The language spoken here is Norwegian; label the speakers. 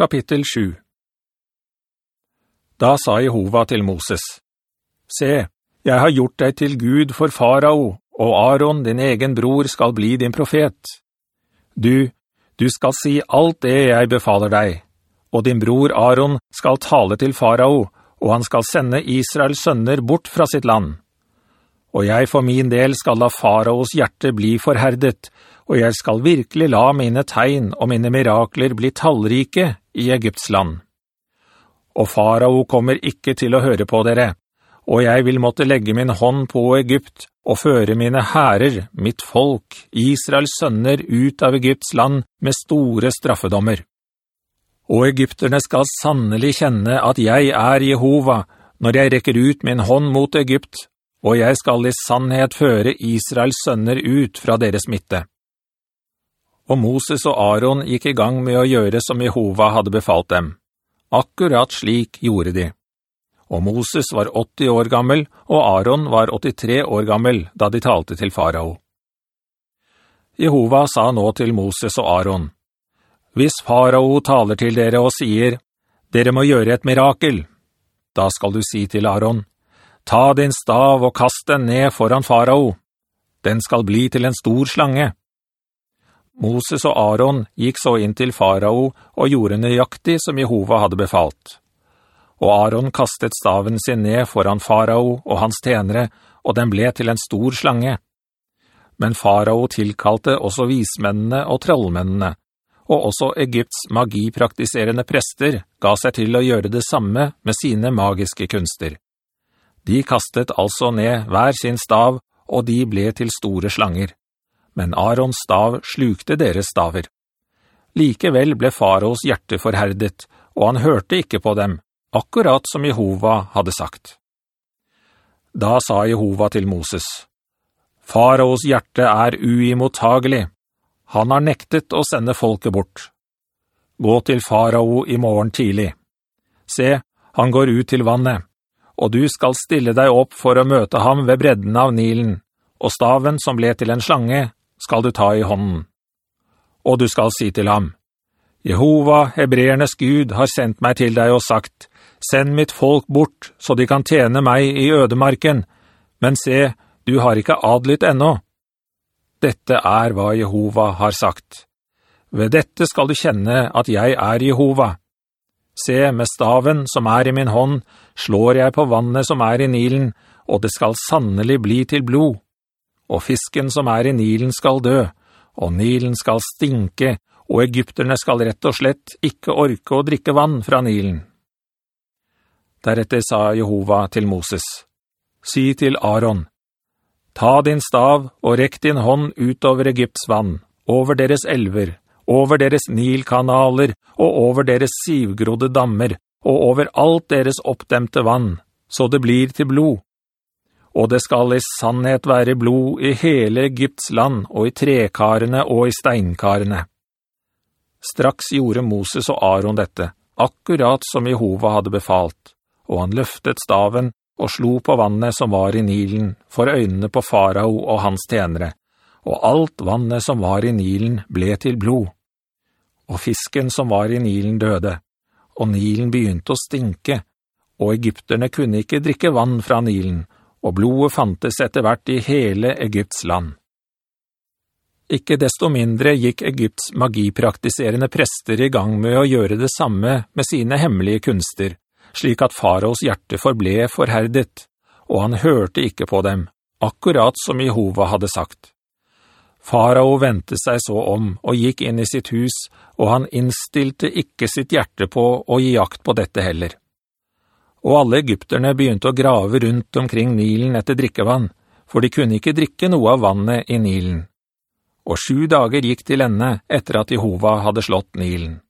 Speaker 1: Kapittel 7 Da sa Jehova til Moses, «Se, jeg har gjort deg til Gud for farao, og Aaron, din egen bror, skal bli din profet. Du, du skal si alt det jeg befaler deg, og din bror Aaron skal tale til farao, og han skal sende Israels sønner bort fra sitt land. Og jeg for min del skal la faraos hjerte bli forherdet, og jeg skal virkelig la mine tegn og mine mirakler bli tallrike i Egypts land.» og farao kommer ikke til å høre på dere, og jeg vil måtte legge min hånd på Egypt og føre mine herrer, mitt folk, Israels sønner, ut av Egypts land med store straffedommer. Og egypterne skal sannelig kjenne at jeg er Jehova når jeg rekker ut min hånd mot Egypt, og jeg skal i sannhet føre Israels sønner ut fra deres midte. Og Moses og Aaron gikk i gang med å gjøre som Jehova hadde befalt dem. Akkurat slik gjorde de. Og Moses var 80 år gammel, og Aaron var 83 år gammel da de talte til farao. Jehova sa nå til Moses og Aaron, «Hvis farao taler til dere og sier, «Dere må gjøre et mirakel», da skal du si til Aaron, «Ta din stav og kast den ned foran farao. Den skal bli til en stor slange.» Moses og Aaron gikk så inn til farao og gjorde nøyaktig som Jehova hadde befalt. Og Aaron kastet staven sin ned foran farao og hans tenere, og den ble til en stor slange. Men farao tilkalte også vismennene og trollmennene, og også Egypts magipraktiserende prester ga seg til å gjøre det samme med sine magiske kunster. De kastet altså ned hver sin stav, og de ble til store slanger men Arons stav slukte deres staver. Likevel ble faraos hjerte forherdet, og han hørte ikke på dem, akkurat som Jehova hadde sagt. Da sa Jehova til Moses, «Faraos hjerte er uimottagelig. Han har nektet å sende folket bort. Gå til farao i morgen tidlig. Se, han går ut til vannet, og du skal stille deg opp for å møte ham ved bredden av Nilen, og staven som ble til en slange skal du ta i hånden. Og du skal si til ham, Jehova, hebreernes Gud, har sendt meg til deg og sagt, «Send mitt folk bort, så de kan tjene meg i ødemarken, men se, du har ikke adlytt ennå.» Dette er hva Jehova har sagt. Ved dette skal du kjenne at jeg er Jehova. Se, med staven som er i min hånd, slår jeg på vannet som er i Nilen, og det skal sannelig bli til blod og fisken som er i Nilen skal dø, og Nilen skal stinke, og egypterne skal rett og slett ikke orke å drikke vann fra Nilen. Deretter sa Jehova til Moses, «Si til Aaron, ta din stav og rekk din hånd utover Egypts vann, over deres elver, over deres Nilkanaler og over deres sivgrodde dammer, og over alt deres oppdemte vann, så det blir til blod og det skal i sannhet være blod i hele Egypts land, og i trekarene og i steinkarene. Straks gjorde Moses og Aaron dette, akkurat som Jehova hadde befalt, og han løftet staven og slo på vannet som var i Nilen, for øynene på farao og hans tenere, og alt vannet som var i Nilen ble til blod. Og fisken som var i Nilen døde, og Nilen begynte å stinke, og egypterne kunne ikke drikke vann fra Nilen, og blodet fantes etter hvert i hele Egypts land. Ikke desto mindre gikk Egypts magipraktiserende prester i gang med å gjøre det samme med sine hemmelige kunster, slik at faraos hjerte forble forherdet, og han hørte ikke på dem, akkurat som Jehova hadde sagt. Farao ventet seg så om og gikk inn i sitt hus, og han innstilte ikke sitt hjerte på å gi jakt på dette heller og alle egypterne begynte å grave rundt omkring Nilen etter drikkevann, for de kunne ikke drikke noe av vannet i Nilen. Og sju dager gikk til ende etter at Jehova hadde slått Nilen.